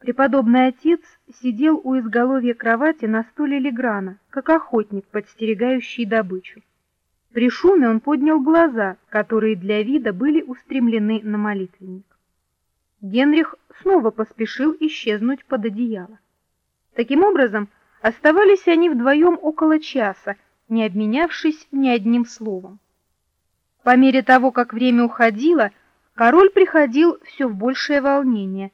Преподобный отец сидел у изголовья кровати на стуле Леграна, как охотник, подстерегающий добычу. При шуме он поднял глаза, которые для вида были устремлены на молитвенник. Генрих снова поспешил исчезнуть под одеяло. Таким образом, оставались они вдвоем около часа, не обменявшись ни одним словом. По мере того, как время уходило, король приходил все в большее волнение.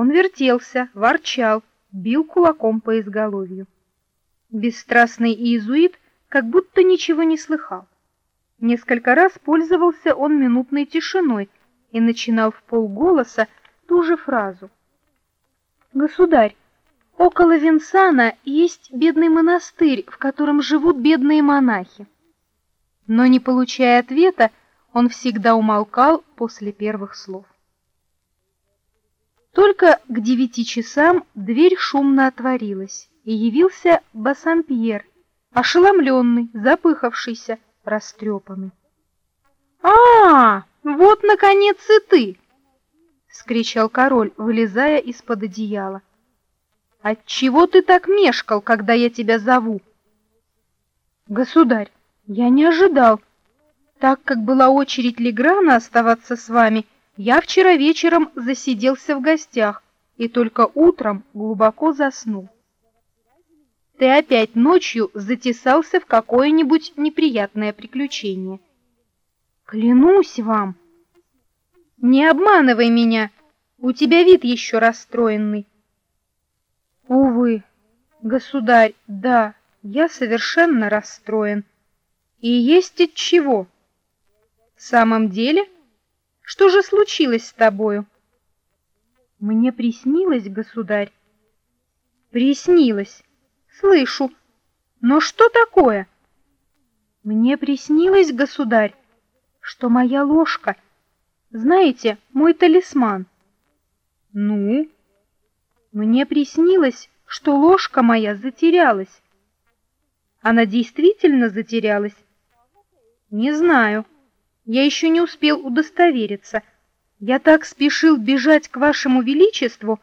Он вертелся, ворчал, бил кулаком по изголовью. Бесстрастный иезуит как будто ничего не слыхал. Несколько раз пользовался он минутной тишиной и начинал в полголоса ту же фразу. «Государь, около Винсана есть бедный монастырь, в котором живут бедные монахи». Но не получая ответа, он всегда умолкал после первых слов. Только к девяти часам дверь шумно отворилась, и явился Бассампьер ошеломленный, запыхавшийся, растрепанный. «А, вот, наконец, и ты!» — скричал король, вылезая из-под одеяла. «Отчего ты так мешкал, когда я тебя зову?» «Государь, я не ожидал. Так как была очередь Леграна оставаться с вами, я вчера вечером засиделся в гостях и только утром глубоко заснул ты опять ночью затесался в какое-нибудь неприятное приключение. Клянусь вам. Не обманывай меня, у тебя вид еще расстроенный. Увы, государь, да, я совершенно расстроен. И есть от чего. В самом деле, что же случилось с тобою? Мне приснилось, государь. Приснилось. Слышу. Но что такое? Мне приснилось, государь, что моя ложка, знаете, мой талисман. Ну? Мне приснилось, что ложка моя затерялась. Она действительно затерялась? Не знаю. Я еще не успел удостовериться. Я так спешил бежать к вашему величеству,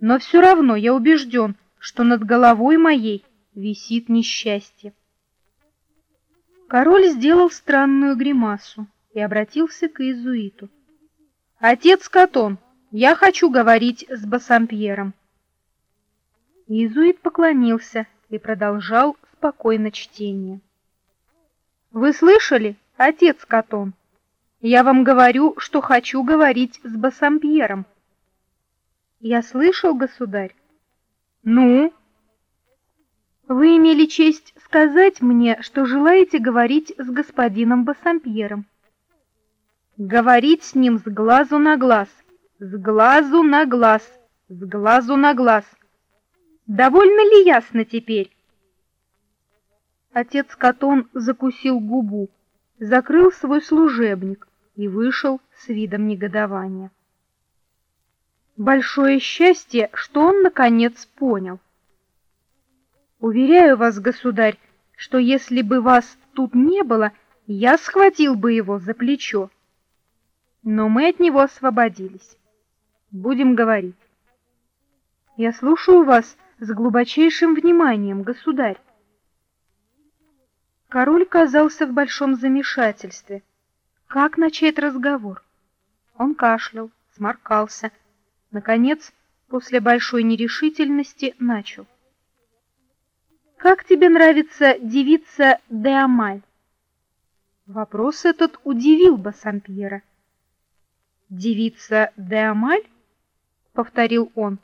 но все равно я убежден, что над головой моей висит несчастье. Король сделал странную гримасу и обратился к иезуиту. «Отец Катон, я хочу говорить с Бассампьером». Иезуит поклонился и продолжал спокойно чтение. «Вы слышали, отец Катон? Я вам говорю, что хочу говорить с Бассампьером». «Я слышал, государь. Ну? Вы имели честь сказать мне, что желаете говорить с господином Бассампьером. Говорить с ним с глазу на глаз, с глазу на глаз, с глазу на глаз. Довольно ли ясно теперь? Отец Катон закусил губу, закрыл свой служебник и вышел с видом негодования. Большое счастье, что он наконец понял. Уверяю вас, государь, что если бы вас тут не было, я схватил бы его за плечо. Но мы от него освободились. Будем говорить. Я слушаю вас с глубочайшим вниманием, государь. Король казался в большом замешательстве. Как начать разговор? Он кашлял, сморкался, Наконец, после большой нерешительности, начал. «Как тебе нравится девица Деамаль?» Вопрос этот удивил Бассампьера. «Девица Деамаль?» — повторил он.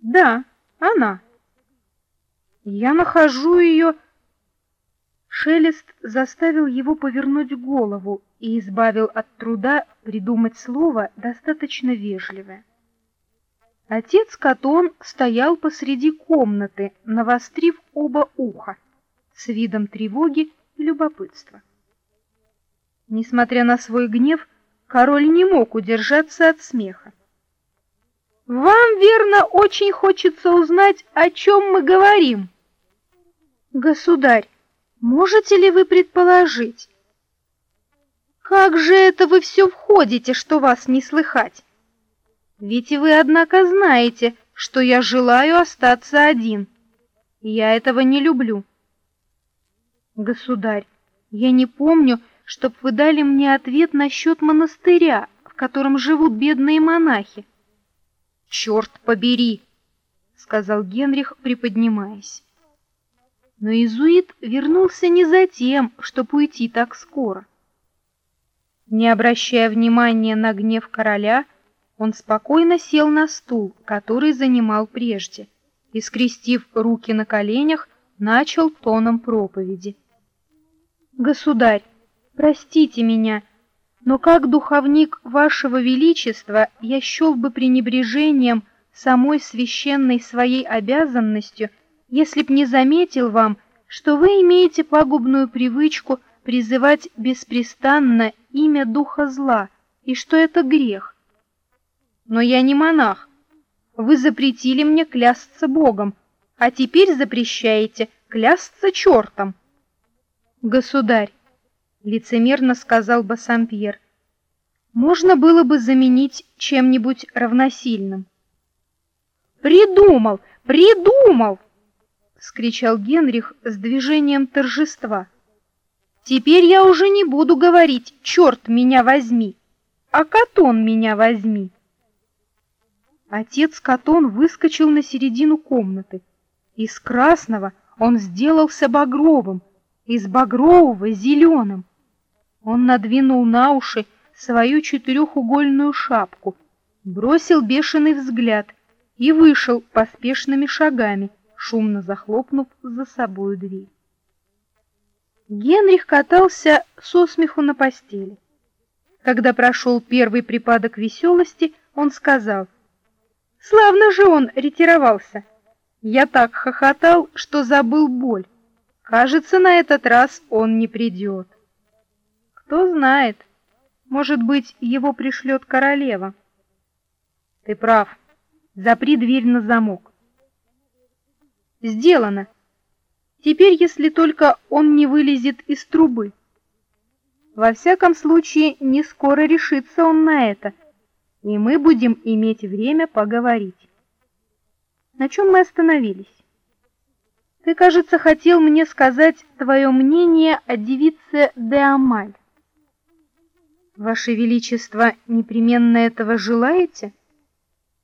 «Да, она. Я нахожу ее...» Шелест заставил его повернуть голову и избавил от труда придумать слово достаточно вежливое. Отец Катон стоял посреди комнаты, навострив оба уха, с видом тревоги и любопытства. Несмотря на свой гнев, король не мог удержаться от смеха. «Вам, верно, очень хочется узнать, о чем мы говорим?» «Государь, можете ли вы предположить, как же это вы все входите, что вас не слыхать? Ведь и вы, однако, знаете, что я желаю остаться один. Я этого не люблю. Государь, я не помню, чтоб вы дали мне ответ насчет монастыря, в котором живут бедные монахи. Черт побери, сказал Генрих, приподнимаясь. Но иезуит вернулся не за тем, чтобы уйти так скоро. Не обращая внимания на гнев короля, он спокойно сел на стул, который занимал прежде, и, скрестив руки на коленях, начал тоном проповеди. «Государь, простите меня, но как духовник вашего величества я счел бы пренебрежением самой священной своей обязанностью, если б не заметил вам, что вы имеете пагубную привычку призывать беспрестанно имя духа зла, и что это грех. Но я не монах. Вы запретили мне клясться Богом, а теперь запрещаете клясться чертом. Государь, лицемерно сказал Бассампьер, можно было бы заменить чем-нибудь равносильным. Придумал, придумал! Скричал Генрих с движением торжества. Теперь я уже не буду говорить «черт меня возьми», а «катон меня возьми». Отец Катон выскочил на середину комнаты. Из красного он сделался багровым, из багрового — зеленым. Он надвинул на уши свою четырехугольную шапку, бросил бешеный взгляд и вышел поспешными шагами, шумно захлопнув за собою дверь. Генрих катался со смеху на постели. Когда прошел первый припадок веселости, он сказал: "Славно же он ретировался. Я так хохотал, что забыл боль. Кажется, на этот раз он не придет. Кто знает, может быть, его пришлет королева. Ты прав. Запри дверь на замок. Сделано. Теперь, если только он не вылезет из трубы. Во всяком случае, не скоро решится он на это, и мы будем иметь время поговорить. На чем мы остановились? Ты, кажется, хотел мне сказать твое мнение о девице де Амаль. Ваше величество непременно этого желаете?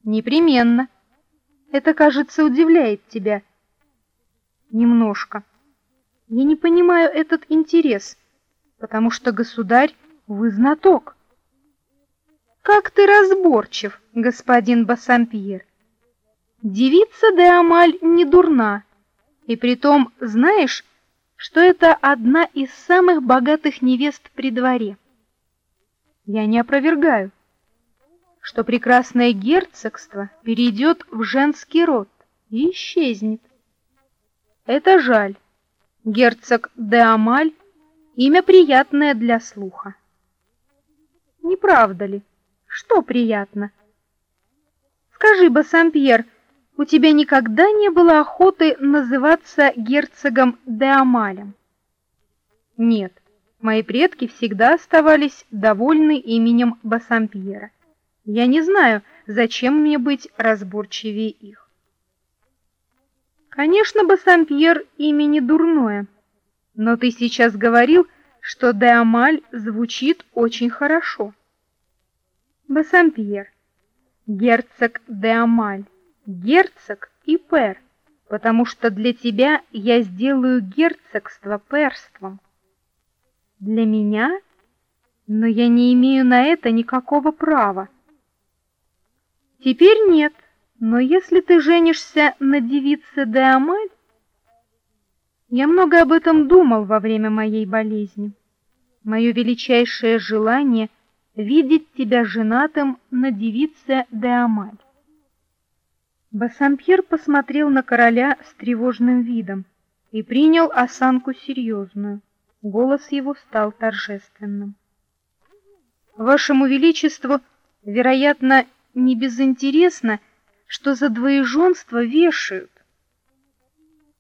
Непременно. Это, кажется, удивляет тебя немножко. Я не понимаю этот интерес, потому что, государь, вы знаток. Как ты разборчив, господин Бассампьер. Девица де Амаль не дурна, и притом знаешь, что это одна из самых богатых невест при дворе. Я не опровергаю, что прекрасное герцогство перейдет в женский род и исчезнет. Это жаль. Герцог де Амаль имя приятное для слуха. Не правда ли? Что приятно? Скажи, Бассампьер, у тебя никогда не было охоты называться герцогом де Амалем? Нет. Мои предки всегда оставались довольны именем Бассампьера. Я не знаю, зачем мне быть разборчивее их. Конечно, Бассампьер имя не дурное, но ты сейчас говорил, что де Амаль звучит очень хорошо. Бассампьер, герцог де Амаль, герцог и пер, потому что для тебя я сделаю герцогство перством. Для меня? Но я не имею на это никакого права. Теперь нет. Но если ты женишься на девице де Амаль, я много об этом думал во время моей болезни. Мое величайшее желание видеть тебя женатым на девице де Амаль. Бассампьер посмотрел на короля с тревожным видом и принял осанку серьезную. Голос его стал торжественным. Вашему величеству, вероятно, не безинтересно что за двоеженство вешают.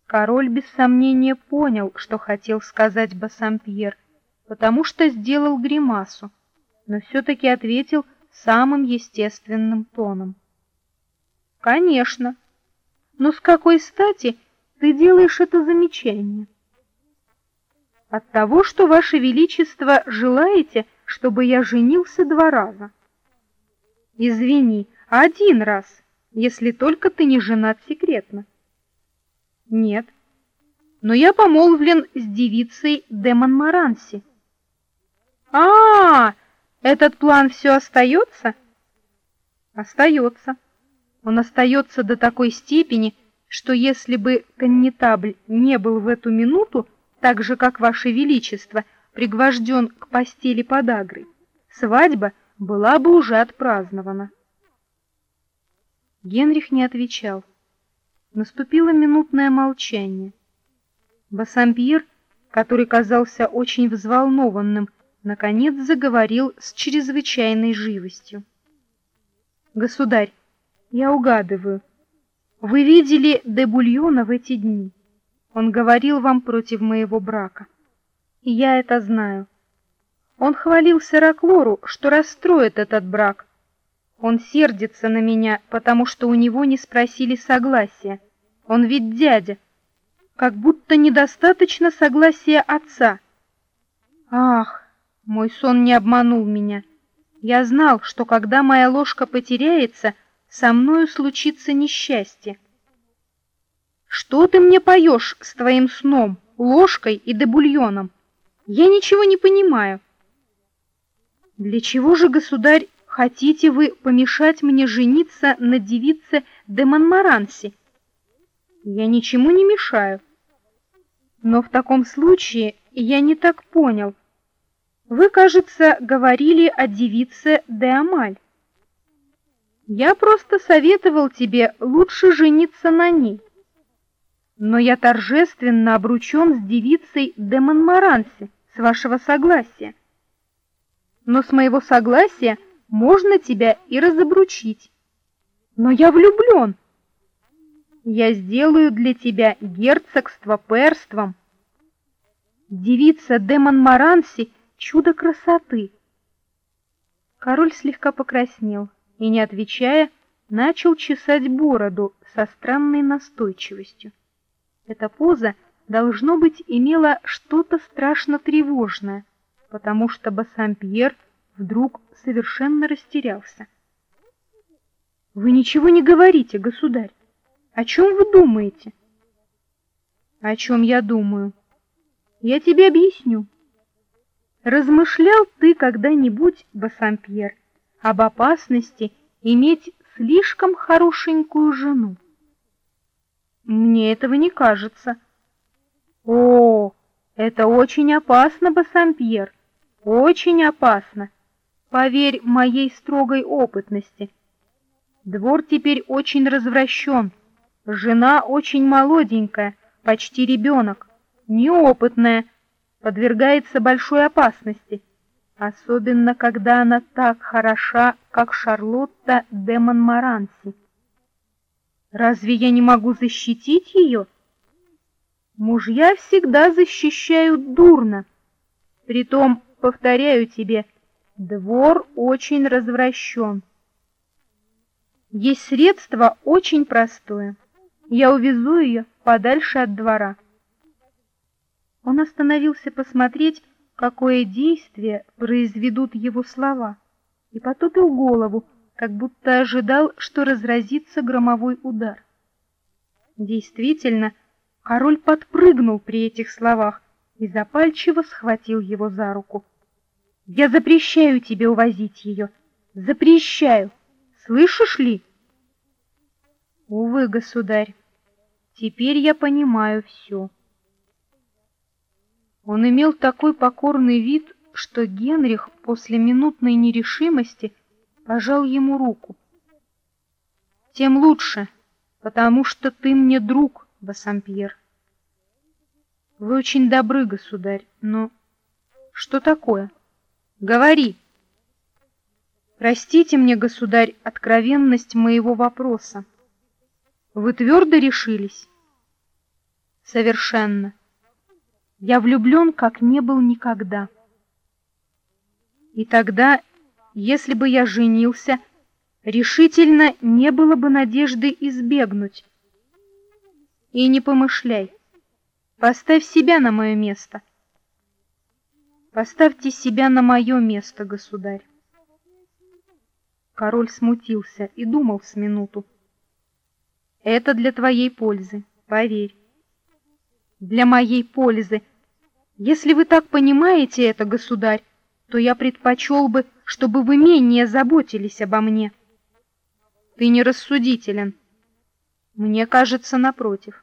Король без сомнения понял, что хотел сказать Бассампьер, потому что сделал гримасу, но все таки ответил самым естественным тоном. Конечно. Но с какой стати ты делаешь это замечание? От того, что ваше величество желаете, чтобы я женился два раза. Извини, один раз, если только ты не женат секретно. Нет. Но я помолвлен с девицей Демон Маранси. А, -а, а, этот план все остается? Остается. Он остается до такой степени, что если бы коннетабль не был в эту минуту, так же как ваше величество, пригвожден к постели подагрой, свадьба была бы уже отпразднована. Генрих не отвечал. Наступило минутное молчание. Бассампьер, который казался очень взволнованным, наконец заговорил с чрезвычайной живостью. Государь, я угадываю. Вы видели де Бульона в эти дни? Он говорил вам против моего брака. И я это знаю. Он хвалил Сараклору, что расстроит этот брак. Он сердится на меня, потому что у него не спросили согласия. Он ведь дядя. Как будто недостаточно согласия отца. Ах, мой сон не обманул меня. Я знал, что когда моя ложка потеряется, со мною случится несчастье. Что ты мне поешь с твоим сном, ложкой и дебульоном? Я ничего не понимаю. Для чего же, государь, хотите вы помешать мне жениться на девице де Монмаранси? Я ничему не мешаю. Но в таком случае я не так понял, вы, кажется, говорили о девице де Амаль. Я просто советовал тебе лучше жениться на ней. Но я торжественно обручен с девицей де Монмаранси, с вашего согласия. Но с моего согласия можно тебя и разобручить. Но я влюблен. Я сделаю для тебя герцогство перством. Девица де Монмаранси чудо красоты. Король слегка покраснел и, не отвечая, начал чесать бороду со странной настойчивостью. Эта поза должно быть имела что-то страшно тревожное, потому что Бассампьер вдруг совершенно растерялся. Вы ничего не говорите, государь. О чем вы думаете? О чем я думаю? Я тебе объясню. Размышлял ты когда-нибудь, Бассампьер, об опасности иметь слишком хорошенькую жену? Мне этого не кажется. О, это очень опасно, Бассампьер, очень опасно. Поверь моей строгой опытности. Двор теперь очень развращен. Жена очень молоденькая, почти ребенок, неопытная, подвергается большой опасности, особенно когда она так хороша, как Шарлотта де Монмаранси. Разве я не могу защитить ее? Мужья всегда защищают дурно. Притом, повторяю тебе, двор очень развращен. Есть средство очень простое. Я увезу ее подальше от двора. Он остановился посмотреть, какое действие произведут его слова, и потупил голову, как будто ожидал, что разразится громовой удар. Действительно, король подпрыгнул при этих словах и запальчиво схватил его за руку. Я запрещаю тебе увозить ее, запрещаю. Слышишь ли? Увы, государь. Теперь я понимаю все. Он имел такой покорный вид, что Генрих после минутной нерешимости пожал ему руку. Тем лучше, потому что ты мне друг, Бассампьер. Вы очень добры, государь, но что такое? Говори. Простите мне, государь, откровенность моего вопроса. Вы твердо решились? Совершенно. Я влюблен, как не был никогда. И тогда если бы я женился, решительно не было бы надежды избегнуть. И не помышляй. Поставь себя на мое место. Поставьте себя на мое место, государь. Король смутился и думал с минуту. Это для твоей пользы, поверь. Для моей пользы. Если вы так понимаете это, государь, то я предпочел бы, чтобы вы менее заботились обо мне. Ты не рассудителен. Мне кажется, напротив.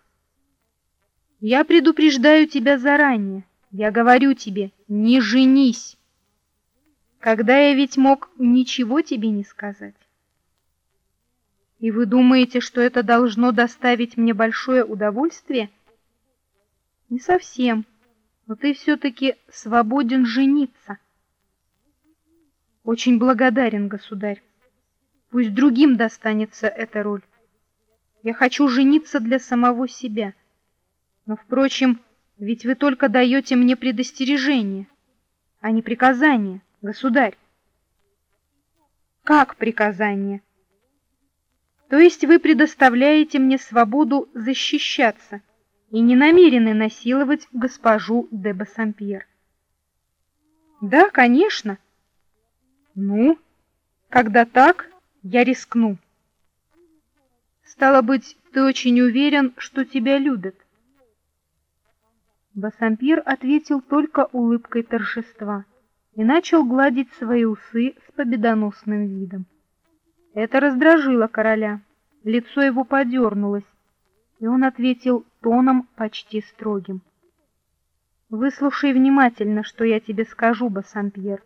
Я предупреждаю тебя заранее. Я говорю тебе, не женись. Когда я ведь мог ничего тебе не сказать. И вы думаете, что это должно доставить мне большое удовольствие? Не совсем. Но ты все-таки свободен жениться. Очень благодарен, государь. Пусть другим достанется эта роль. Я хочу жениться для самого себя. Но, впрочем, ведь вы только даете мне предостережение, а не приказание, государь. Как приказание? То есть вы предоставляете мне свободу защищаться и не намерены насиловать госпожу де Бассампьер? Да, конечно. Ну, когда так, я рискну. Стало быть, ты очень уверен, что тебя любят. Бассампир ответил только улыбкой торжества и начал гладить свои усы с победоносным видом. Это раздражило короля. Лицо его подернулось, и он ответил тоном почти строгим. «Выслушай внимательно, что я тебе скажу, Бассампьер.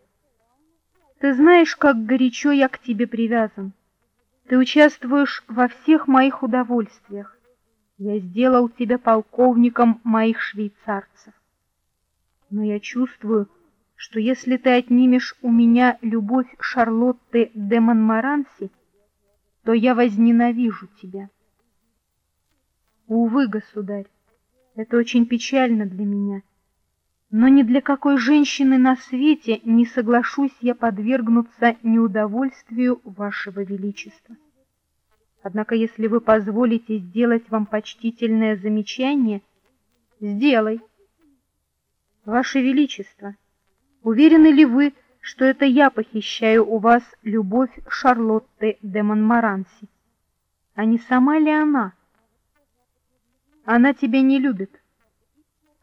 Ты знаешь, как горячо я к тебе привязан. Ты участвуешь во всех моих удовольствиях. Я сделал тебя полковником моих швейцарцев. Но я чувствую, что если ты отнимешь у меня любовь Шарлотты де Монмаранси, то я возненавижу тебя. Увы, государь, это очень печально для меня, но ни для какой женщины на свете не соглашусь я подвергнуться неудовольствию вашего величества. Однако, если вы позволите сделать вам почтительное замечание, сделай. Ваше Величество, уверены ли вы, что это я похищаю у вас любовь Шарлотты де Монмаранси, а не сама ли она? Она тебя не любит.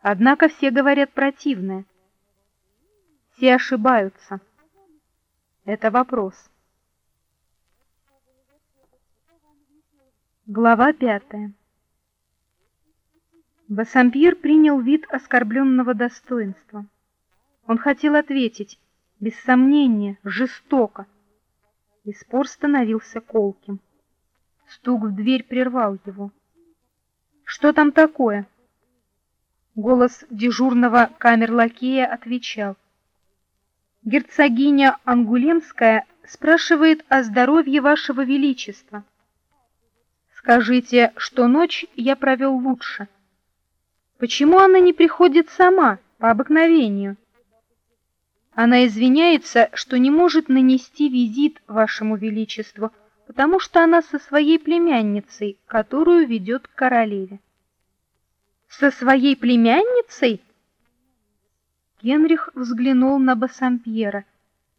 Однако все говорят противное. Все ошибаются. Это вопрос. Глава пятая Бассампьер принял вид оскорбленного достоинства. Он хотел ответить, без сомнения, жестоко, и спор становился колким. Стук в дверь прервал его. «Что там такое?» Голос дежурного камерлакея отвечал. «Герцогиня Ангулемская спрашивает о здоровье вашего величества». Скажите, что ночь я провел лучше. Почему она не приходит сама, по обыкновению? Она извиняется, что не может нанести визит вашему величеству, потому что она со своей племянницей, которую ведет к королеве. Со своей племянницей? Генрих взглянул на Бассампьера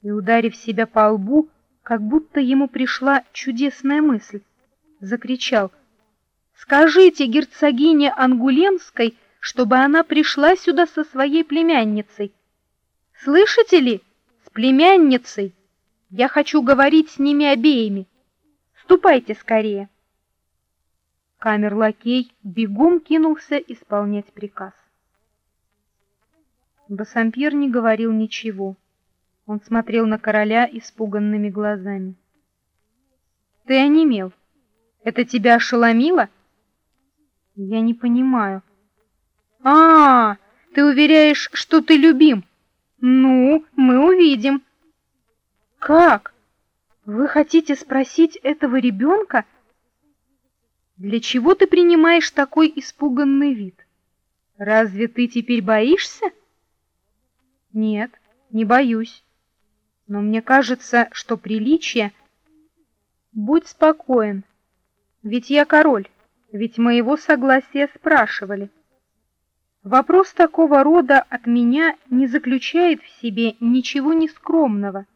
и, ударив себя по лбу, как будто ему пришла чудесная мысль, закричал «Скажите герцогине Ангулемской, чтобы она пришла сюда со своей племянницей. Слышите ли? С племянницей. Я хочу говорить с ними обеими. Ступайте скорее». Камер-лакей бегом кинулся исполнять приказ. Бассампьер не говорил ничего. Он смотрел на короля испуганными глазами. «Ты онемел», это тебя ошеломило? Я не понимаю. А, -а ты уверяешь, что ты любим? Ну, мы увидим. Как? Вы хотите спросить этого ребенка? Для чего ты принимаешь такой испуганный вид? Разве ты теперь боишься? Нет, не боюсь. Но мне кажется, что приличие... Будь спокоен, ведь я король, ведь моего согласия спрашивали. Вопрос такого рода от меня не заключает в себе ничего нескромного.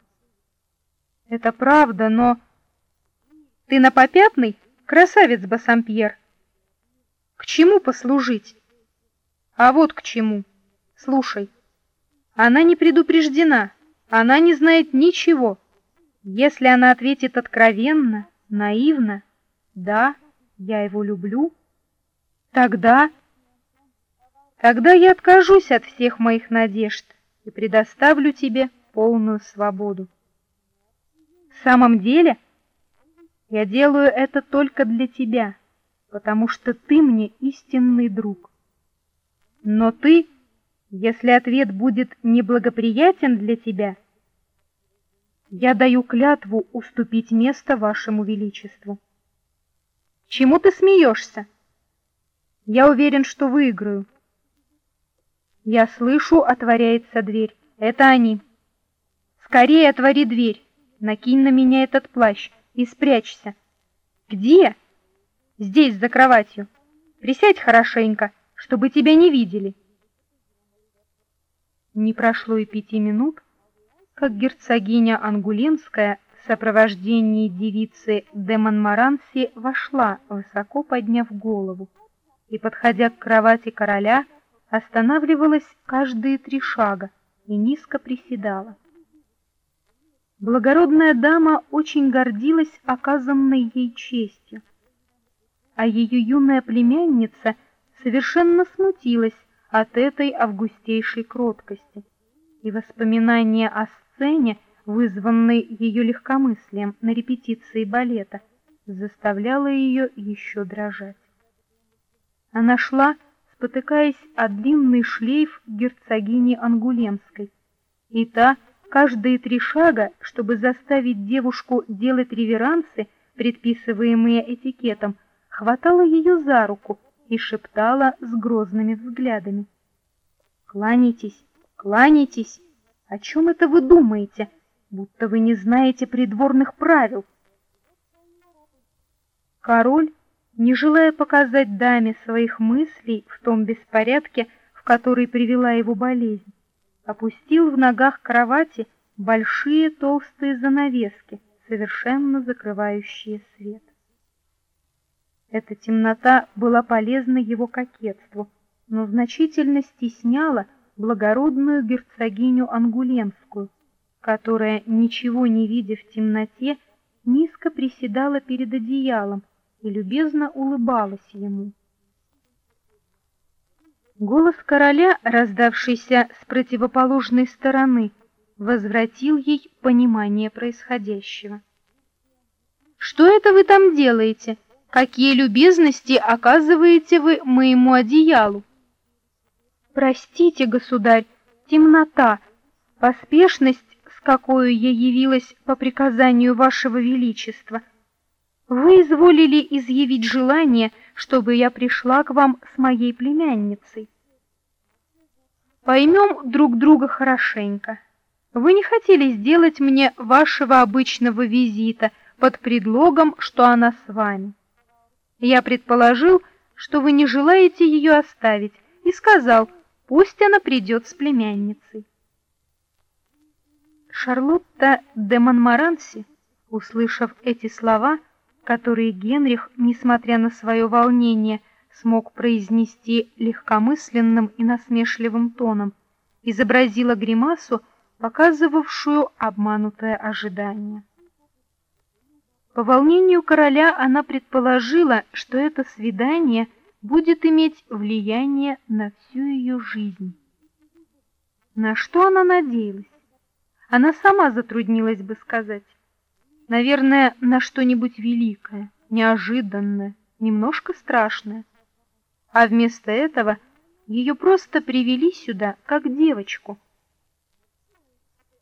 Это правда, но... Ты на попятный, красавец Бассампьер? К чему послужить? А вот к чему. Слушай, она не предупреждена, она не знает ничего. Если она ответит откровенно, наивно, да, я его люблю, тогда... Тогда я откажусь от всех моих надежд и предоставлю тебе полную свободу. В самом деле, я делаю это только для тебя, потому что ты мне истинный друг. Но ты, если ответ будет неблагоприятен для тебя, я даю клятву уступить место вашему величеству. Чему ты смеешься? Я уверен, что выиграю. Я слышу, отворяется дверь. Это они. Скорее отвори дверь. Накинь на меня этот плащ и спрячься. Где? Здесь, за кроватью. Присядь хорошенько, чтобы тебя не видели. Не прошло и пяти минут, как герцогиня Ангулемская в сопровождении девицы де Монмаранси вошла, высоко подняв голову, и, подходя к кровати короля, останавливалась каждые три шага и низко приседала. Благородная дама очень гордилась оказанной ей честью, а ее юная племянница совершенно смутилась от этой августейшей кроткости, и воспоминания о сцене, вызванной ее легкомыслием на репетиции балета, заставляло ее еще дрожать. Она шла, спотыкаясь о длинный шлейф герцогини Ангулемской, и та, каждые три шага, чтобы заставить девушку делать реверансы, предписываемые этикетом, хватала ее за руку и шептала с грозными взглядами. «Кланяйтесь, кланяйтесь! О чем это вы думаете? Будто вы не знаете придворных правил!» Король не желая показать даме своих мыслей в том беспорядке, в который привела его болезнь, опустил в ногах кровати большие толстые занавески, совершенно закрывающие свет. Эта темнота была полезна его кокетству, но значительно стесняла благородную герцогиню Ангулемскую, которая, ничего не видя в темноте, низко приседала перед одеялом, и любезно улыбалась ему. Голос короля, раздавшийся с противоположной стороны, возвратил ей понимание происходящего. Что это вы там делаете? Какие любезности оказываете вы моему одеялу? Простите, государь, темнота, поспешность, с какой я явилась по приказанию вашего величества — вы изволили изъявить желание, чтобы я пришла к вам с моей племянницей. Поймем друг друга хорошенько. Вы не хотели сделать мне вашего обычного визита под предлогом, что она с вами. Я предположил, что вы не желаете ее оставить, и сказал, пусть она придет с племянницей. Шарлотта де Монмаранси, услышав эти слова, которые Генрих, несмотря на свое волнение, смог произнести легкомысленным и насмешливым тоном, изобразила гримасу, показывавшую обманутое ожидание. По волнению короля она предположила, что это свидание будет иметь влияние на всю ее жизнь. На что она надеялась? Она сама затруднилась бы сказать. Наверное, на что-нибудь великое, неожиданное, немножко страшное. А вместо этого ее просто привели сюда, как девочку.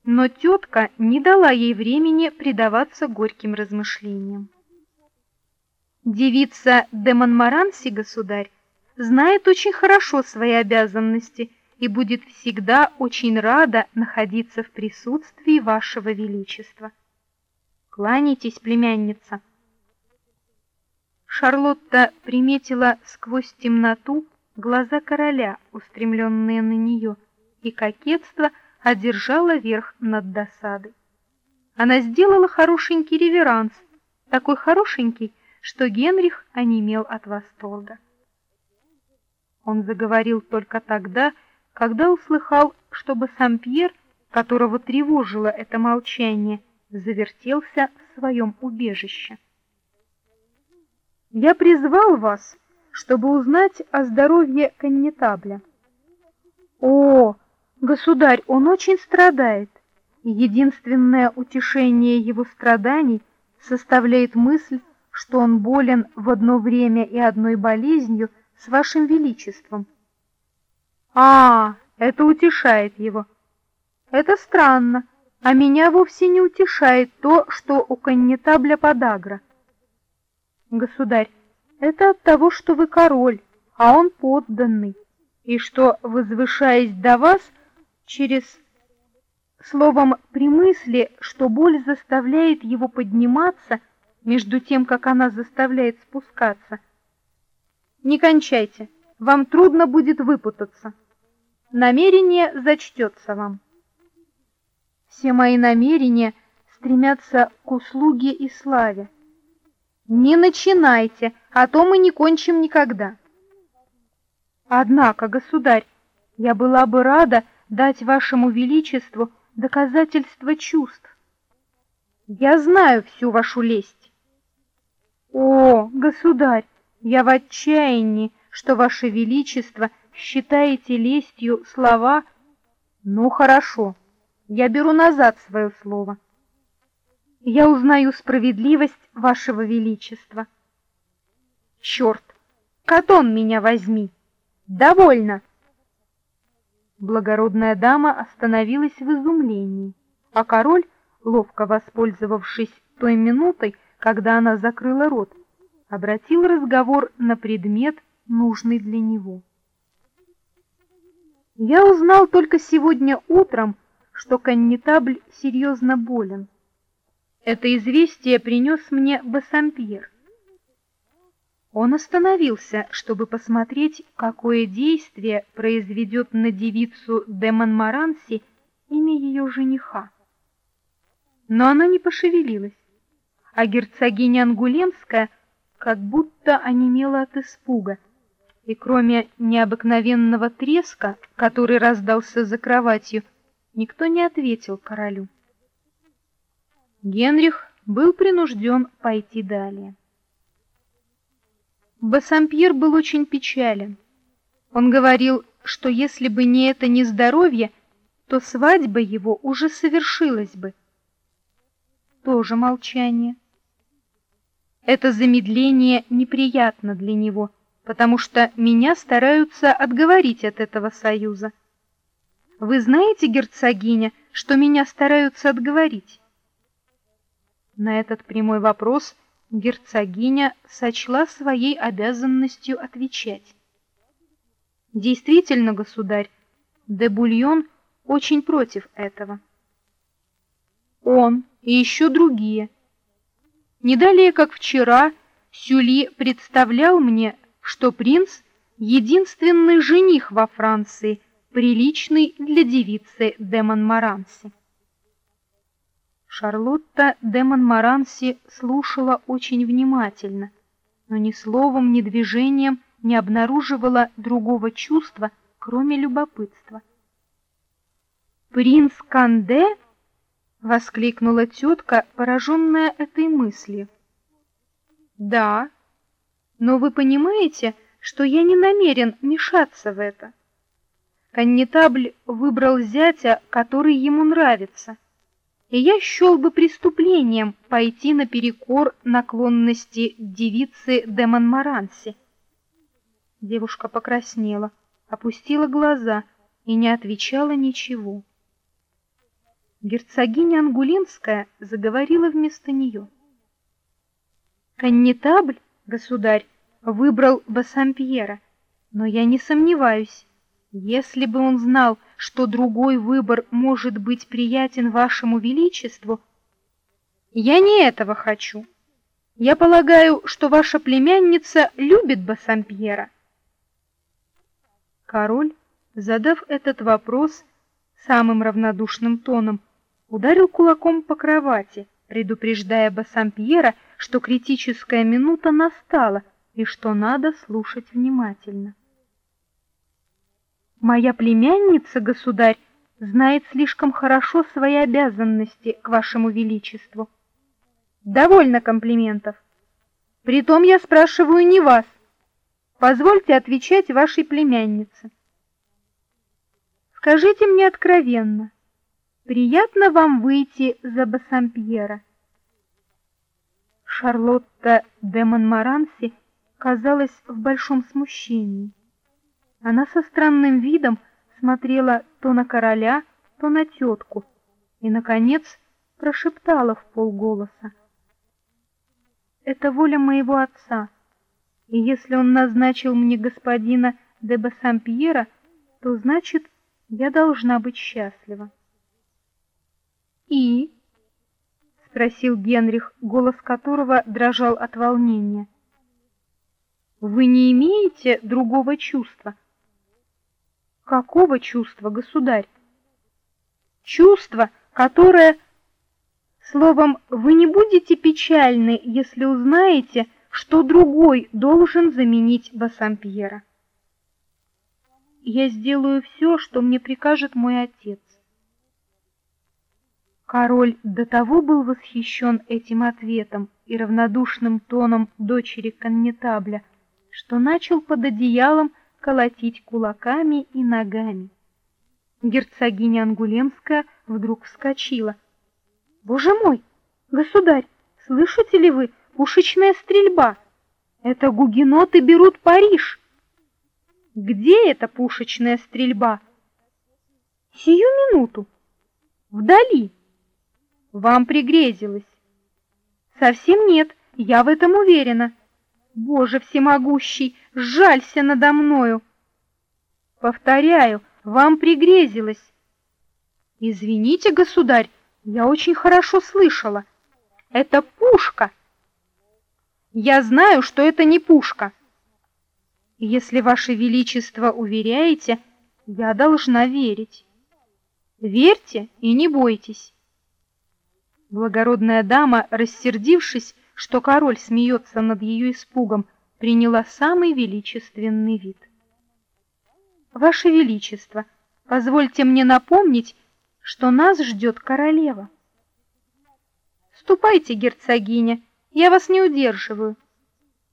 Но тетка не дала ей времени предаваться горьким размышлениям. Девица де Монмаранси, государь, знает очень хорошо свои обязанности и будет всегда очень рада находиться в присутствии вашего величества. Кланяйтесь, племянница. Шарлотта приметила сквозь темноту глаза короля, устремленные на нее, и кокетство одержало верх над досадой. Она сделала хорошенький реверанс, такой хорошенький, что Генрих онемел от восторга. Он заговорил только тогда, когда услыхал, чтобы сам Пьер, которого тревожило это молчание, завертелся в своем убежище. Я призвал вас, чтобы узнать о здоровье коннетабля. О, государь, он очень страдает. Единственное утешение его страданий составляет мысль, что он болен в одно время и одной болезнью с вашим величеством. А, это утешает его. Это странно, а меня вовсе не утешает то, что у коннетабля подагра. Государь, это от того, что вы король, а он подданный, и что, возвышаясь до вас, через словом при мысли, что боль заставляет его подниматься, между тем, как она заставляет спускаться. Не кончайте, вам трудно будет выпутаться. Намерение зачтется вам. Все мои намерения стремятся к услуге и славе. Не начинайте, а то мы не кончим никогда. Однако, государь, я была бы рада дать вашему величеству доказательство чувств. Я знаю всю вашу лесть. О, государь, я в отчаянии, что ваше величество считаете лестью слова «Ну хорошо, я беру назад свое слово». Я узнаю справедливость вашего величества. Черт, Катон меня возьми! Довольно! Благородная дама остановилась в изумлении, а король, ловко воспользовавшись той минутой, когда она закрыла рот, обратил разговор на предмет, нужный для него. Я узнал только сегодня утром, что коннетабль серьезно болен. Это известие принес мне Бассампьер. Он остановился, чтобы посмотреть, какое действие произведет на девицу де Монмаранси имя ее жениха. Но она не пошевелилась, а герцогиня Ангулемская как будто онемела от испуга и кроме необыкновенного треска, который раздался за кроватью, никто не ответил королю. Генрих был принужден пойти далее. Бассампьер был очень печален. Он говорил, что если бы не это нездоровье, то свадьба его уже совершилась бы. Тоже молчание. Это замедление неприятно для него потому что меня стараются отговорить от этого союза. Вы знаете, герцогиня, что меня стараются отговорить? На этот прямой вопрос герцогиня сочла своей обязанностью отвечать. Действительно, государь, де Бульон очень против этого. Он и еще другие. Не далее, как вчера, Сюли представлял мне что принц — единственный жених во Франции, приличный для девицы де Монмаранси. Шарлотта де Монмаранси слушала очень внимательно, но ни словом, ни движением не обнаруживала другого чувства, кроме любопытства. «Принц Канде?» — воскликнула тетка, пораженная этой мыслью. «Да», но вы понимаете, что я не намерен мешаться в это. Коннетабль выбрал зятя, который ему нравится, и я счел бы преступлением пойти наперекор наклонности девицы де Монмаранси. Девушка покраснела, опустила глаза и не отвечала ничего. Герцогиня Ангулинская заговорила вместо нее. Коннетабль государь, выбрал Бассампьера, но я не сомневаюсь. Если бы он знал, что другой выбор может быть приятен вашему величеству, я не этого хочу. Я полагаю, что ваша племянница любит Бассампьера. Король, задав этот вопрос самым равнодушным тоном, ударил кулаком по кровати, предупреждая Бассампьера, что критическая минута настала и что надо слушать внимательно. Моя племянница, государь, знает слишком хорошо свои обязанности к вашему величеству. Довольно комплиментов. Притом я спрашиваю не вас. Позвольте отвечать вашей племяннице. Скажите мне откровенно, приятно вам выйти за Бассампьера? Шарлотта де Монмаранси казалась в большом смущении. Она со странным видом смотрела то на короля, то на тетку и наконец прошептала в полголоса: это воля моего отца. И если он назначил мне господина де Бассампьера, то значит, я должна быть счастлива. И спросил Генрих, голос которого дрожал от волнения. Вы не имеете другого чувства? Какого чувства, государь? Чувство, которое Словом, вы не будете печальны, если узнаете, что другой должен заменить Бассампьера. Я сделаю все, что мне прикажет мой отец. Король до того был восхищен этим ответом и равнодушным тоном дочери коннетабля, что начал под одеялом колотить кулаками и ногами. Герцогиня Ангулемская вдруг вскочила — Боже мой, государь, слышите ли вы, пушечная стрельба? Это гугеноты берут Париж. Где эта пушечная стрельба? Сию минуту. Вдали. Вам пригрезилось. Совсем нет, я в этом уверена. Боже всемогущий, жалься надо мною. Повторяю, вам пригрезилось. Извините, государь, я очень хорошо слышала. Это пушка. Я знаю, что это не пушка. Если ваше величество уверяете, я должна верить. Верьте и не бойтесь. Благородная дама, рассердившись, что король смеется над ее испугом, приняла самый величественный вид. Ваше величество, позвольте мне напомнить, что нас ждет королева. Ступайте, герцогиня, я вас не удерживаю.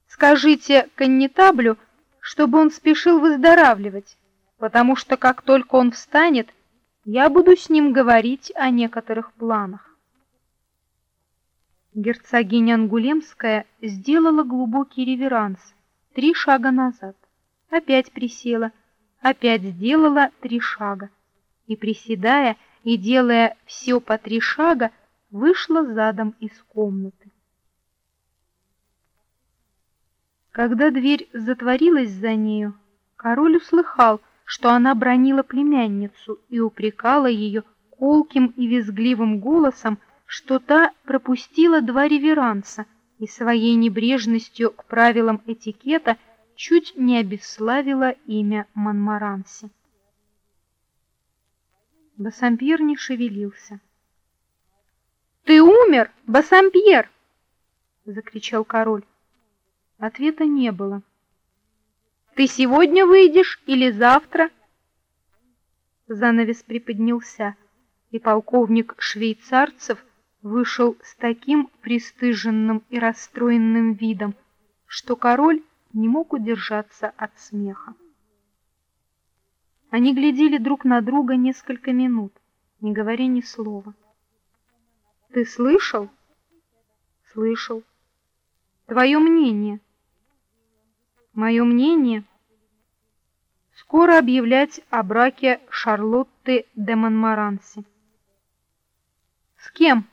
Скажите коннетаблю, чтобы он спешил выздоравливать, потому что как только он встанет, я буду с ним говорить о некоторых планах. Герцогиня Ангулемская сделала глубокий реверанс, три шага назад, опять присела, опять сделала три шага. И приседая и, делая все по три шага, вышла задом из комнаты. Когда дверь затворилась за нею, король услыхал, что она бронила племянницу и упрекала ее колким и визгливым голосом, что та пропустила два реверанса и своей небрежностью к правилам этикета чуть не обесславила имя Монмаранси. Бассампьер не шевелился. «Ты умер, Бассампьер!» — закричал король. Ответа не было. «Ты сегодня выйдешь или завтра?» Занавес приподнялся, и полковник швейцарцев вышел с таким пристыженным и расстроенным видом, что король не мог удержаться от смеха. Они глядели друг на друга несколько минут, не говоря ни слова. Ты слышал? Слышал. Твое мнение? Мое мнение скоро объявлять о браке Шарлотты де Монмаранси. С кем?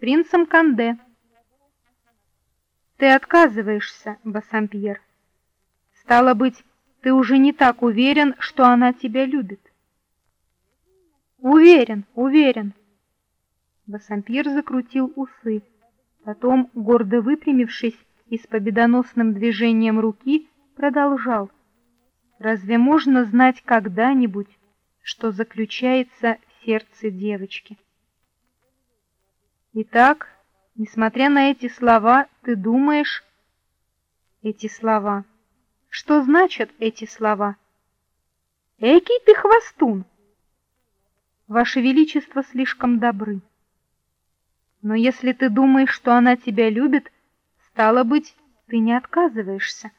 Принцем Канде. Ты отказываешься, Бассампьер. Стало быть, ты уже не так уверен, что она тебя любит. Уверен, уверен. Бассампьер закрутил усы, потом, гордо выпрямившись и с победоносным движением руки, продолжал. Разве можно знать когда-нибудь, что заключается в сердце девочки? Итак, несмотря на эти слова, ты думаешь... Эти слова... Что значат эти слова? Экий ты хвостун! Ваше Величество слишком добры. Но если ты думаешь, что она тебя любит, стало быть, ты не отказываешься.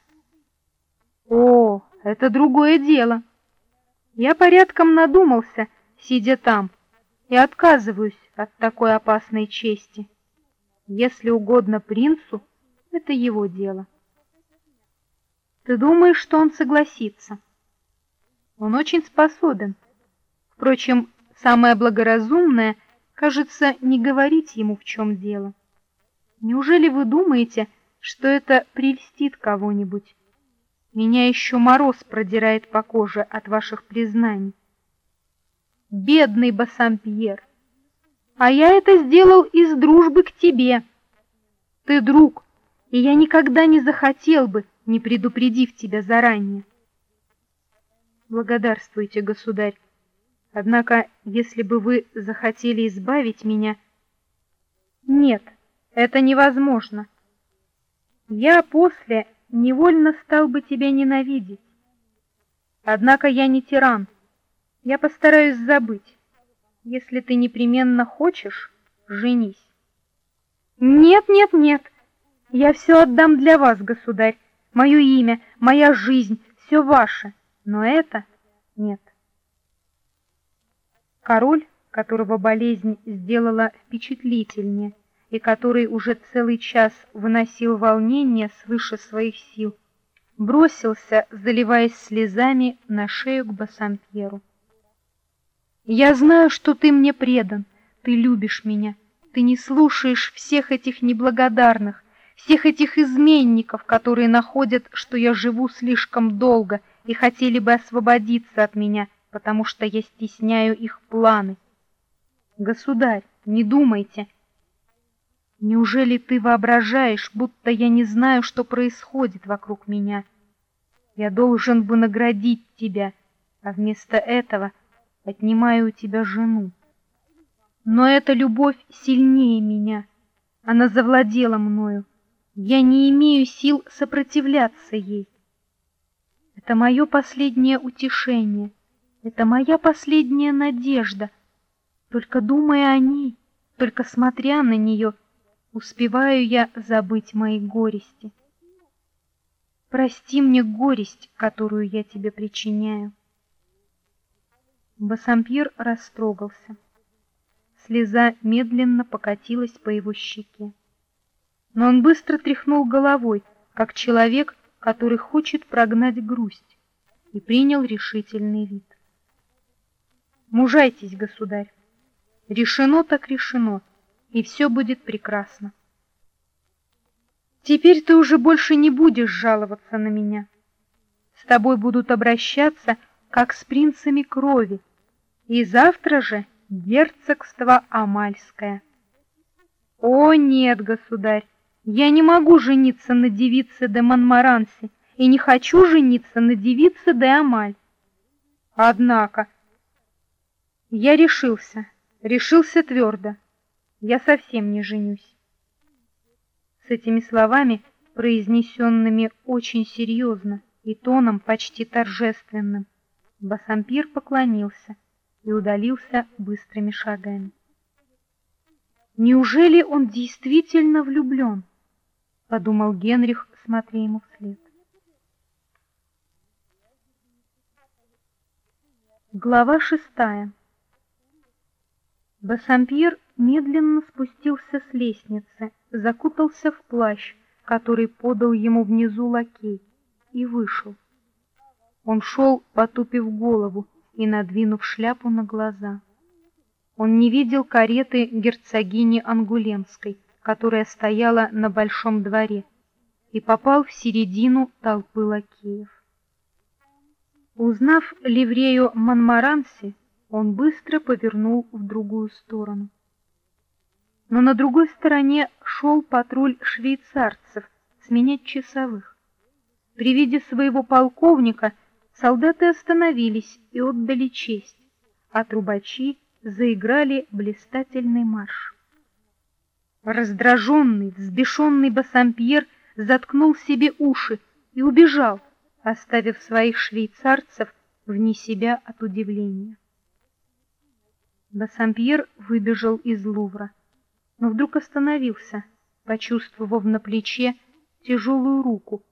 О, это другое дело. Я порядком надумался, сидя там, и отказываюсь от такой опасной чести. Если угодно принцу, это его дело. Ты думаешь, что он согласится? Он очень способен. Впрочем, самое благоразумное, кажется, не говорить ему, в чем дело. Неужели вы думаете, что это прельстит кого-нибудь? Меня еще мороз продирает по коже от ваших признаний. Бедный Бассампьер! А я это сделал из дружбы к тебе. Ты друг, и я никогда не захотел бы, не предупредив тебя заранее. Благодарствуйте, государь. Однако, если бы вы захотели избавить меня... Нет, это невозможно. Я после невольно стал бы тебя ненавидеть. Однако я не тиран. Я постараюсь забыть. Если ты непременно хочешь, женись. Нет, нет, нет. Я все отдам для вас, государь. Мое имя, моя жизнь, все ваше. Но это нет. Король, которого болезнь сделала впечатлительнее, и который уже целый час выносил волнение свыше своих сил, бросился, заливаясь слезами, на шею к Бассампьеру. «Я знаю, что ты мне предан, ты любишь меня, ты не слушаешь всех этих неблагодарных, всех этих изменников, которые находят, что я живу слишком долго и хотели бы освободиться от меня, потому что я стесняю их планы. Государь, не думайте, Неужели ты воображаешь, будто я не знаю, что происходит вокруг меня? Я должен бы наградить тебя, а вместо этого отнимаю у тебя жену. Но эта любовь сильнее меня. Она завладела мною. Я не имею сил сопротивляться ей. Это мое последнее утешение. Это моя последняя надежда. Только думая о ней, только смотря на нее, успеваю я забыть мои горести. Прости мне горесть, которую я тебе причиняю. Бассампьер растрогался. Слеза медленно покатилась по его щеке. Но он быстро тряхнул головой, как человек, который хочет прогнать грусть, и принял решительный вид. Мужайтесь, государь. Решено так решено и все будет прекрасно. Теперь ты уже больше не будешь жаловаться на меня. С тобой будут обращаться, как с принцами крови, и завтра же герцогство Амальское. О, нет, государь, я не могу жениться на девице де Монмаранси и не хочу жениться на девице де Амаль. Однако я решился, решился твердо я совсем не женюсь. С этими словами, произнесенными очень серьезно и тоном почти торжественным, Басампир поклонился и удалился быстрыми шагами. Неужели он действительно влюблен? подумал Генрих, смотря ему вслед. Глава шестая. Басампир медленно спустился с лестницы, закутался в плащ, который подал ему внизу лакей, и вышел. Он шел, потупив голову и надвинув шляпу на глаза. Он не видел кареты герцогини Ангулемской, которая стояла на большом дворе, и попал в середину толпы лакеев. Узнав ливрею Монмаранси, он быстро повернул в другую сторону. Но на другой стороне шел патруль швейцарцев сменять часовых. При виде своего полковника солдаты остановились и отдали честь, а трубачи заиграли блистательный марш. Раздраженный, взбешенный Бассампьер заткнул себе уши и убежал, оставив своих швейцарцев вне себя от удивления. Бассампьер выбежал из Лувра, но вдруг остановился, почувствовав на плече тяжелую руку.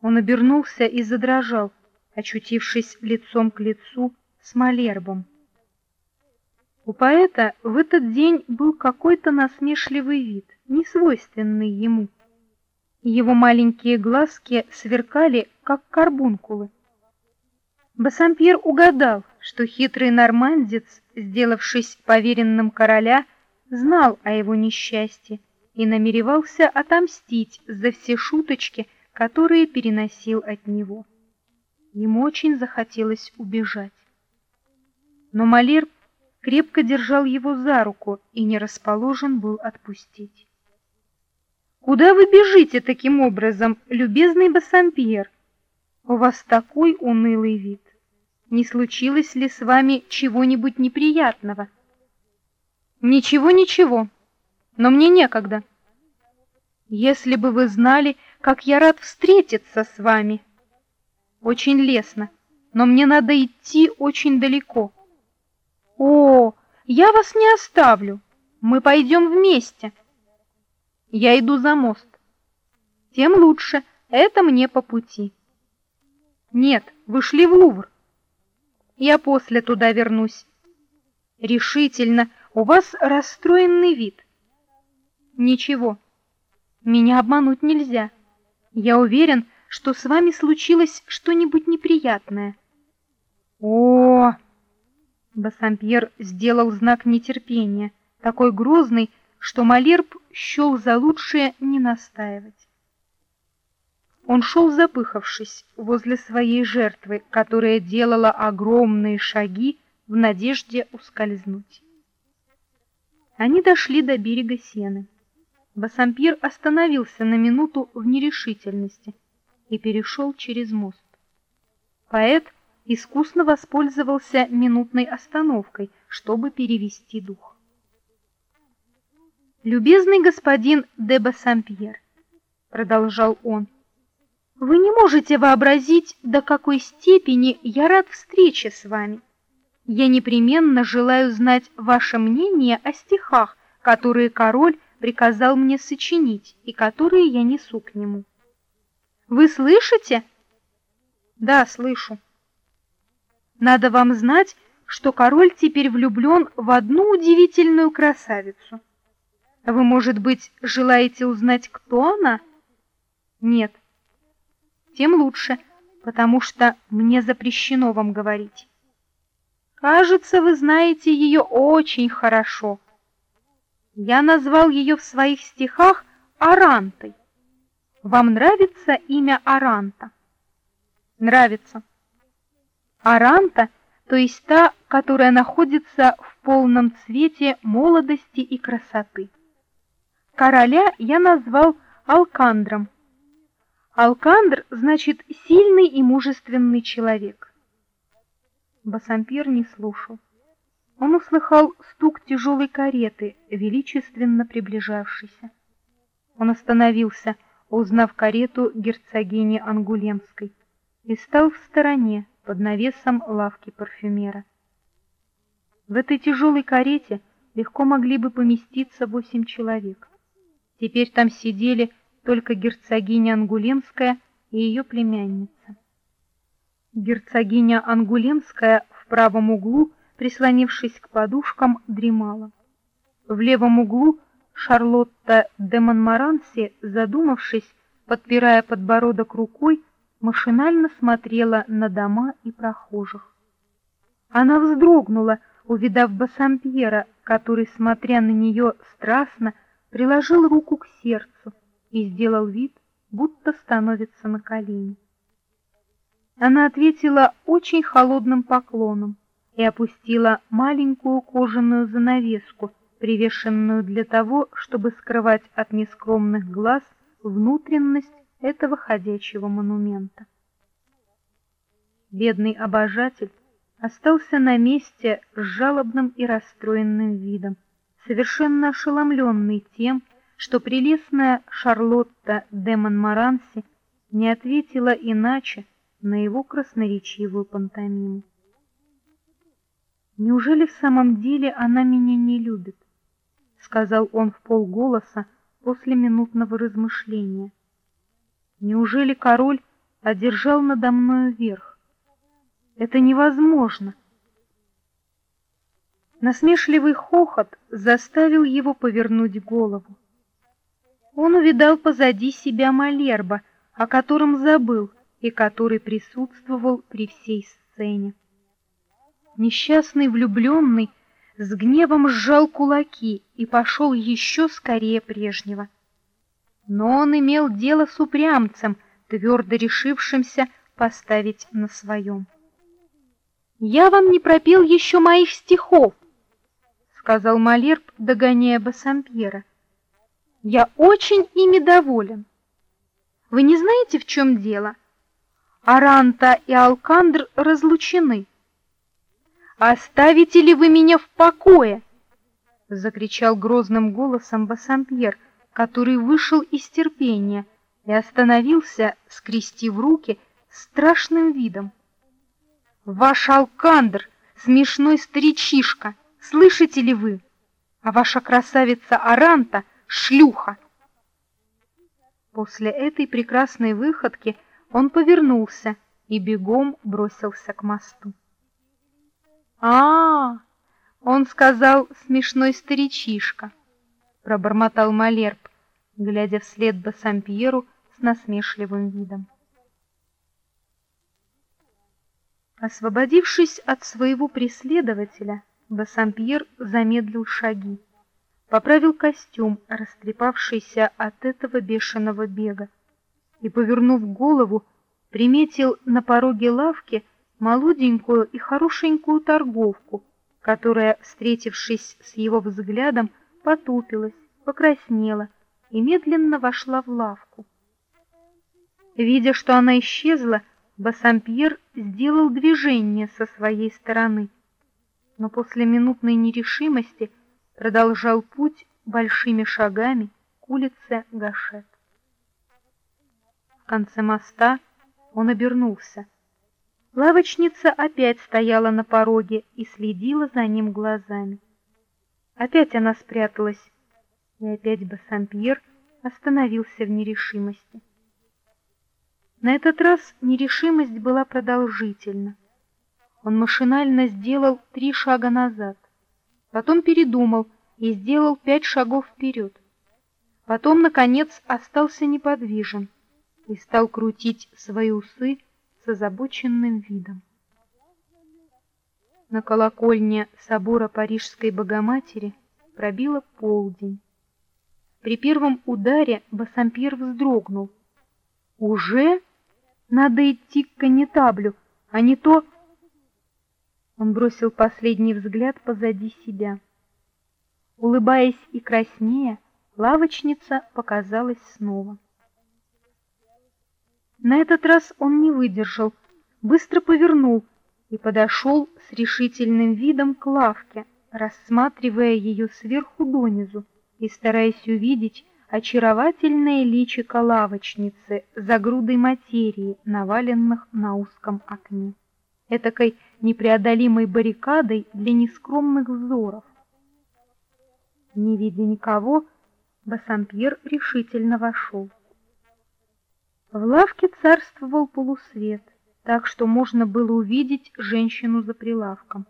Он обернулся и задрожал, очутившись лицом к лицу с Малербом. У поэта в этот день был какой-то насмешливый вид, не свойственный ему. Его маленькие глазки сверкали, как карбункулы. Бассампьер угадал, что хитрый нормандец, сделавшись поверенным короля, знал о его несчастье и намеревался отомстить за все шуточки, которые переносил от него. Ему очень захотелось убежать. Но Малер крепко держал его за руку и не расположен был отпустить. Куда вы бежите таким образом, любезный Бассампьер? У вас такой унылый вид. Не случилось ли с вами чего-нибудь неприятного? Ничего, ничего. Но мне некогда. Если бы вы знали, как я рад встретиться с вами. Очень лестно, но мне надо идти очень далеко. О, я вас не оставлю. Мы пойдем вместе. Я иду за мост. Тем лучше, это мне по пути. Нет, вы шли в Лувр. Я после туда вернусь. Решительно, у вас расстроенный вид. Ничего, меня обмануть нельзя. Я уверен, что с вами случилось что-нибудь неприятное. О! Бассампьер сделал знак нетерпения, такой грозный, что Малерб счел за лучшее не настаивать. Он шел запыхавшись возле своей жертвы, которая делала огромные шаги в надежде ускользнуть. Они дошли до берега Сены. Бассампир остановился на минуту в нерешительности и перешел через мост. Поэт искусно воспользовался минутной остановкой, чтобы перевести дух. Любезный господин де Бассампьер, продолжал он, вы не можете вообразить, до какой степени я рад встрече с вами. Я непременно желаю знать ваше мнение о стихах, которые король приказал мне сочинить и которые я несу к нему. Вы слышите? Да, слышу. Надо вам знать, что король теперь влюблен в одну удивительную красавицу. Вы, может быть, желаете узнать, кто она? Нет. Тем лучше, потому что мне запрещено вам говорить. Кажется, вы знаете ее очень хорошо. Я назвал ее в своих стихах Арантой. Вам нравится имя Аранта? Нравится. Аранта, то есть та, которая находится в полном цвете молодости и красоты. Короля я назвал Алкандром. Алкандр значит сильный и мужественный человек. Басампир не слушал. Он услыхал стук тяжелой кареты, величественно приближавшейся. Он остановился, узнав карету герцогини Ангулемской, и стал в стороне под навесом лавки парфюмера. В этой тяжелой карете легко могли бы поместиться восемь человек. Теперь там сидели только герцогиня Ангулемская и ее племянница. Герцогиня Ангулемская в правом углу, прислонившись к подушкам, дремала. В левом углу Шарлотта де Монмаранси, задумавшись, подпирая подбородок рукой, машинально смотрела на дома и прохожих. Она вздрогнула, увидав Бассампьера, который, смотря на нее страстно, приложил руку к сердцу и сделал вид, будто становится на колени. Она ответила очень холодным поклоном и опустила маленькую кожаную занавеску, привешенную для того, чтобы скрывать от нескромных глаз внутренность этого ходячего монумента. Бедный обожатель остался на месте с жалобным и расстроенным видом, совершенно ошеломленный тем, что прелестная Шарлотта де Монмаранси не ответила иначе на его красноречивую пантомиму. Неужели в самом деле она меня не любит? Сказал он в полголоса после минутного размышления. Неужели король одержал надо мною верх? Это невозможно. Насмешливый хохот заставил его повернуть голову. Он увидал позади себя Малерба, о котором забыл и который присутствовал при всей сцене. Несчастный влюбленный с гневом сжал кулаки и пошел еще скорее прежнего. Но он имел дело с упрямцем, твердо решившимся поставить на своем. «Я вам не пропел еще моих стихов», — сказал Малерб, догоняя Бассампьера. «Я очень ими доволен. Вы не знаете, в чем дело? Аранта и Алкандр разлучены. Оставите ли вы меня в покое?» — закричал грозным голосом Бассампьер, который вышел из терпения и остановился, скрестив руки, страшным видом. «Ваш Алкандр, смешной старичишка, слышите ли вы? А ваша красавица Аранта — шлюха!» После этой прекрасной выходки он повернулся и бегом бросился к мосту. А, -а, -а он сказал смешной старичишка, пробормотал Малерб, глядя вслед Бассампьеру с насмешливым видом. Освободившись от своего преследователя, Бассампьер замедлил шаги, поправил костюм, растрепавшийся от этого бешеного бега, и, повернув голову, приметил на пороге лавки молоденькую и хорошенькую торговку, которая, встретившись с его взглядом, потупилась, покраснела и медленно вошла в лавку. Видя, что она исчезла, Бассампьер сделал движение со своей стороны, но после минутной нерешимости продолжал путь большими шагами к улице Гашет. В конце моста он обернулся. Лавочница опять стояла на пороге и следила за ним глазами. Опять она спряталась, и опять Бассампьер остановился в нерешимости. На этот раз нерешимость была продолжительна. Он машинально сделал три шага назад, потом передумал и сделал пять шагов вперед. Потом, наконец, остался неподвижен и стал крутить свои усы, с озабоченным видом. На колокольне собора Парижской Богоматери пробило полдень. При первом ударе Бассампьер вздрогнул. Уже надо идти к канетаблю, а не то Он бросил последний взгляд позади себя. Улыбаясь и краснея, лавочница показалась снова. На этот раз он не выдержал, быстро повернул и подошел с решительным видом к лавке, рассматривая ее сверху донизу и стараясь увидеть очаровательное личико лавочницы за грудой материи, наваленных на узком окне, этакой непреодолимой баррикадой для нескромных взоров. Не видя никого, Бассампьер решительно вошел. В лавке царствовал полусвет, так что можно было увидеть женщину за прилавком.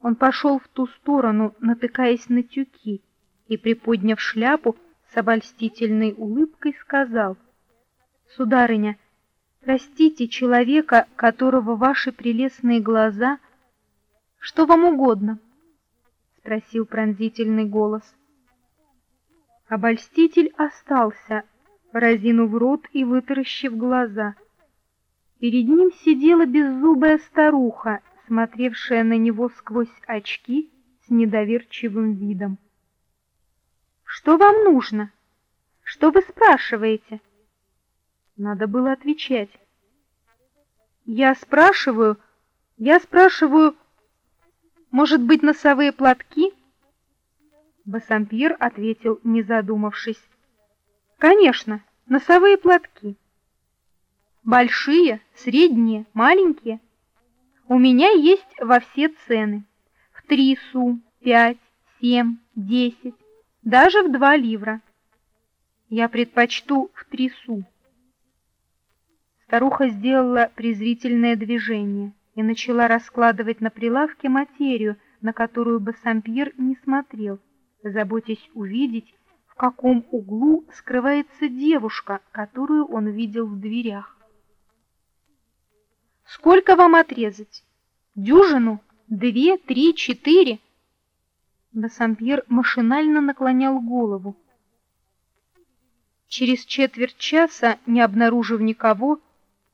Он пошел в ту сторону, натыкаясь на тюки, и приподняв шляпу, с обольстительной улыбкой сказал: "Сударыня, простите человека, которого ваши прелестные глаза, что вам угодно?" спросил пронзительный голос. Обольститель остался, разинув рот и вытаращив глаза. Перед ним сидела беззубая старуха, смотревшая на него сквозь очки с недоверчивым видом. «Что вам нужно? Что вы спрашиваете?» Надо было отвечать. «Я спрашиваю, я спрашиваю, может быть, носовые платки?» Бассампьер ответил, не задумавшись. «Конечно, носовые платки. Большие, средние, маленькие. У меня есть во все цены. В три су, пять, семь, десять, даже в два ливра. Я предпочту в три су». Старуха сделала презрительное движение и начала раскладывать на прилавке материю, на которую Бассампьер не смотрел, заботясь увидеть, в каком углу скрывается девушка, которую он видел в дверях. «Сколько вам отрезать? Дюжину? Две, три, четыре?» Бассампьер машинально наклонял голову. Через четверть часа, не обнаружив никого,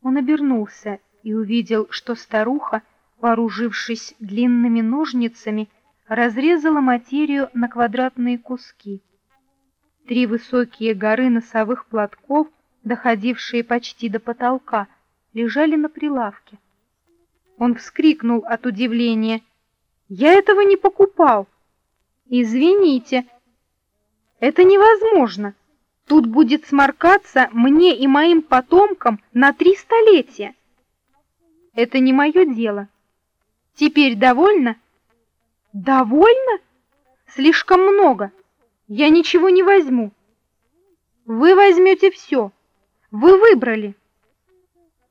он обернулся и увидел, что старуха, вооружившись длинными ножницами, разрезала материю на квадратные куски. Три высокие горы носовых платков, доходившие почти до потолка, лежали на прилавке. Он вскрикнул от удивления. «Я этого не покупал!» «Извините, это невозможно!» Тут будет сморкаться мне и моим потомкам на три столетия. Это не мое дело. Теперь довольно? Довольно? Слишком много. Я ничего не возьму. Вы возьмете все. Вы выбрали.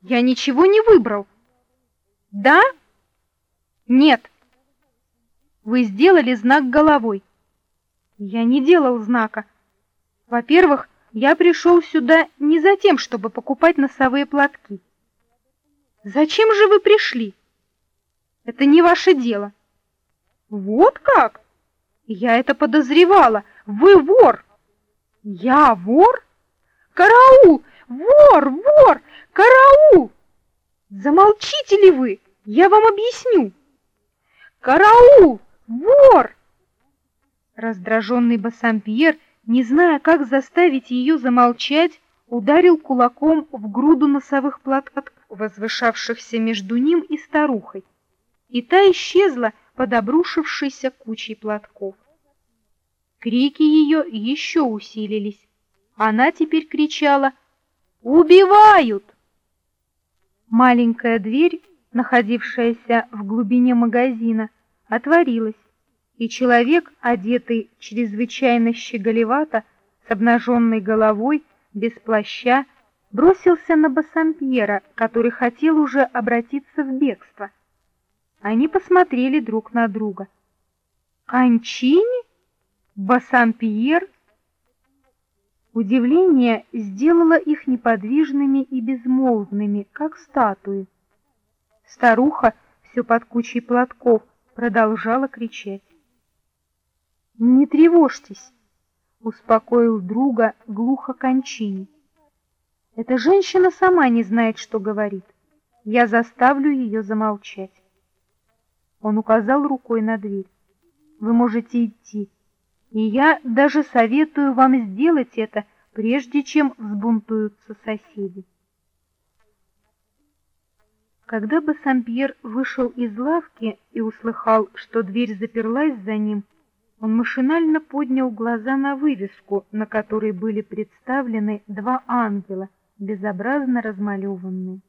Я ничего не выбрал. Да? Нет. Вы сделали знак головой. Я не делал знака. Во-первых, я пришел сюда не за тем, чтобы покупать носовые платки. Зачем же вы пришли? Это не ваше дело. Вот как? Я это подозревала. Вы вор. Я вор? Караул! Вор! Вор! Караул! Замолчите ли вы? Я вам объясню. Караул! Вор! Раздраженный Бассампьер не зная, как заставить ее замолчать, ударил кулаком в груду носовых платков, возвышавшихся между ним и старухой, и та исчезла под обрушившейся кучей платков. Крики ее еще усилились. Она теперь кричала «Убивают!». Маленькая дверь, находившаяся в глубине магазина, отворилась и человек, одетый чрезвычайно щеголевато, с обнаженной головой, без плаща, бросился на Бассампьера, который хотел уже обратиться в бегство. Они посмотрели друг на друга. «Кончини? Бассампьер?» Удивление сделало их неподвижными и безмолвными, как статуи. Старуха, все под кучей платков, продолжала кричать. «Не тревожьтесь», — успокоил друга глухо Кончини. «Эта женщина сама не знает, что говорит. Я заставлю ее замолчать». Он указал рукой на дверь. «Вы можете идти, и я даже советую вам сделать это, прежде чем взбунтуются соседи». Когда Бассампьер вышел из лавки и услыхал, что дверь заперлась за ним, он машинально поднял глаза на вывеску, на которой были представлены два ангела, безобразно размалеванные.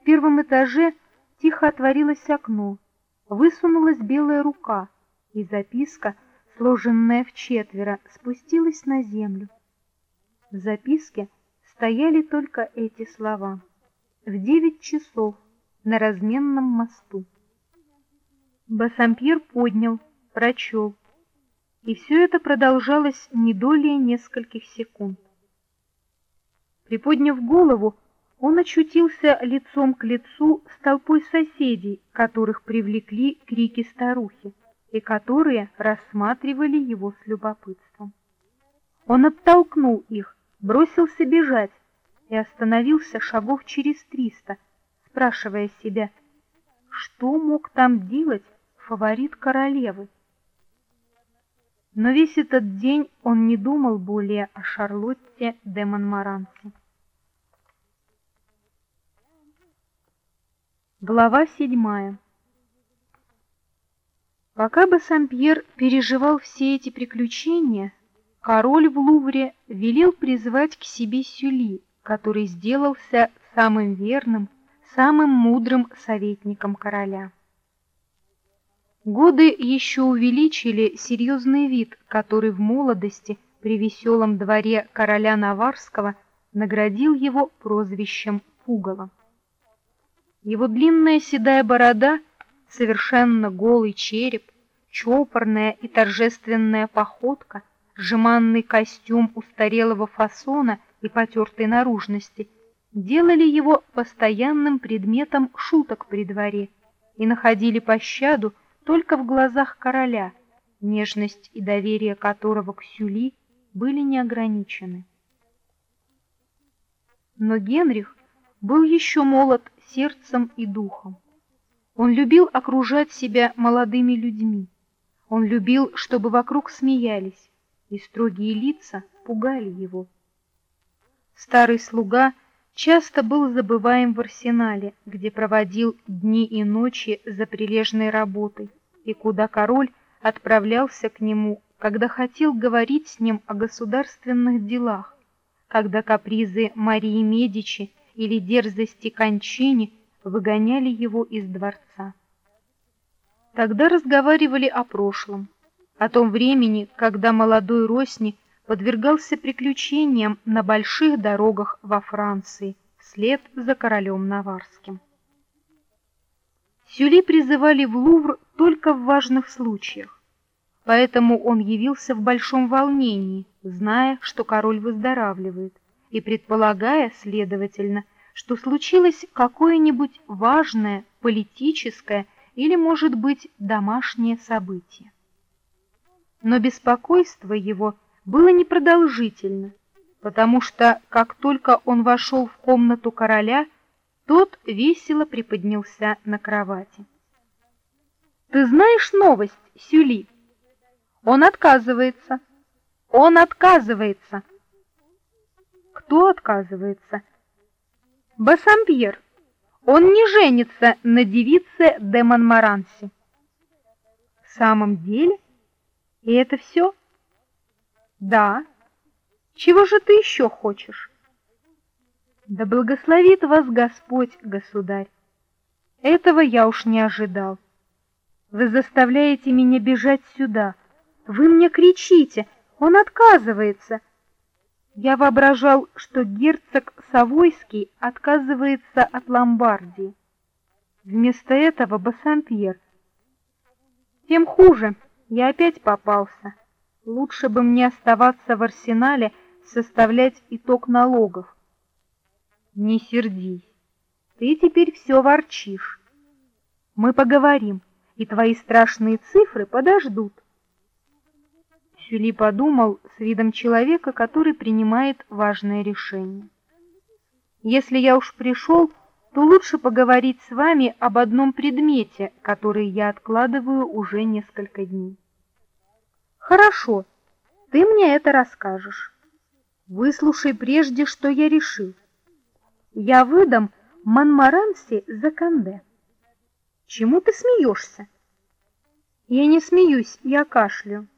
В первом этаже тихо отворилось окно, высунулась белая рука, и записка, сложенная в четверо, спустилась на землю. В записке стояли только эти слова. В девять часов на разменном мосту. Бассампьер поднял прочел. И все это продолжалось не долее нескольких секунд. Приподняв голову, он очутился лицом к лицу с толпой соседей, которых привлекли крики старухи, и которые рассматривали его с любопытством. Он оттолкнул их, бросился бежать, и остановился шагов через триста, спрашивая себя, что мог там делать фаворит королевы. Но весь этот день он не думал более о Шарлотте де Монмаранси. Глава седьмая. Пока Бассампьер переживал все эти приключения, король в Лувре велел призвать к себе Сюли, который сделался самым верным, самым мудрым советником короля. Годы еще увеличили серьезный вид, который в молодости при веселом дворе короля Наварского наградил его прозвищем Пугало. Его длинная седая борода, совершенно голый череп, чопорная и торжественная походка, жеманный костюм устарелого фасона и потертой наружности делали его постоянным предметом шуток при дворе и находили пощаду только в глазах короля, нежность и доверие которого к Сюли были неограничены. Но Генрих был еще молод сердцем и духом. Он любил окружать себя молодыми людьми. Он любил, чтобы вокруг смеялись, и строгие лица пугали его. Старый слуга часто был забываем в арсенале, где проводил дни и ночи за прилежной работой, и куда король отправлялся к нему, когда хотел говорить с ним о государственных делах, когда капризы Марии Медичи или дерзости Кончини выгоняли его из дворца. Тогда разговаривали о прошлом, о том времени, когда молодой Росни подвергался приключениям на больших дорогах во Франции вслед за королем Наварским. Сюли призывали в Лувр только в важных случаях, поэтому он явился в большом волнении, зная, что король выздоравливает, и предполагая, следовательно, что случилось какое-нибудь важное политическое или, может быть, домашнее событие. Но беспокойство его было непродолжительно, потому что, как только он вошел в комнату короля, тот весело приподнялся на кровати. «Ты знаешь новость, Сюли?» «Он отказывается! Он отказывается!» «Кто отказывается?» «Бассампьер! Он не женится на девице де Монмаранси!» «В самом деле? И это все?» Да. Чего же ты еще хочешь? Да благословит вас Господь, государь. Этого я уж не ожидал. Вы заставляете меня бежать сюда. Вы мне кричите, он отказывается. Я воображал, что герцог Савойский отказывается от Ломбардии. Вместо этого Бассампьер. Тем хуже, я опять попался. Лучше бы мне оставаться в арсенале, составлять итог налогов. Не сердись. Ты теперь все ворчишь. Мы поговорим, и твои страшные цифры подождут. Сюли подумал с видом человека, который принимает важное решение. Если я уж пришел, то лучше поговорить с вами об одном предмете, который я откладываю уже несколько дней. Хорошо, ты мне это расскажешь. Выслушай прежде, что я решил. Я выдам Манмаранси за Канде. Чему ты смеешься? Я не смеюсь, я кашлю.